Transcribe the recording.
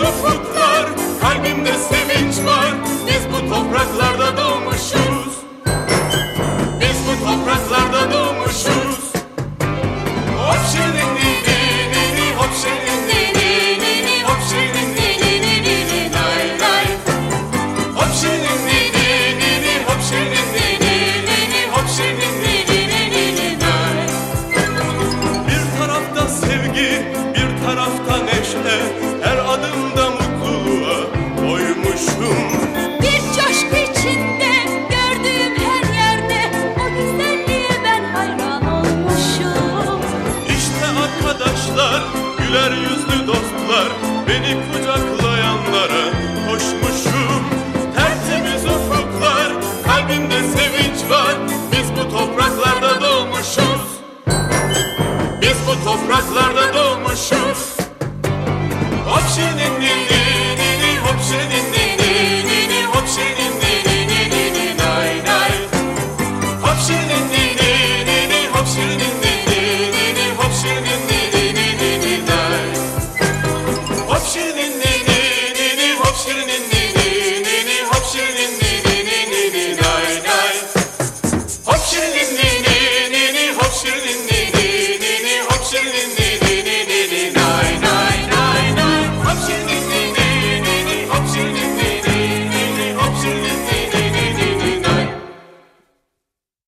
Suffer arkadaşlar Güler yüzlü dostlar Beni kucaklayanlara koşmuşum. Tertemiz ufuklar Kalbimde sevinç var. Biz bu topraklarda doğmuşuz. Biz bu topraklarda doğmuşuz.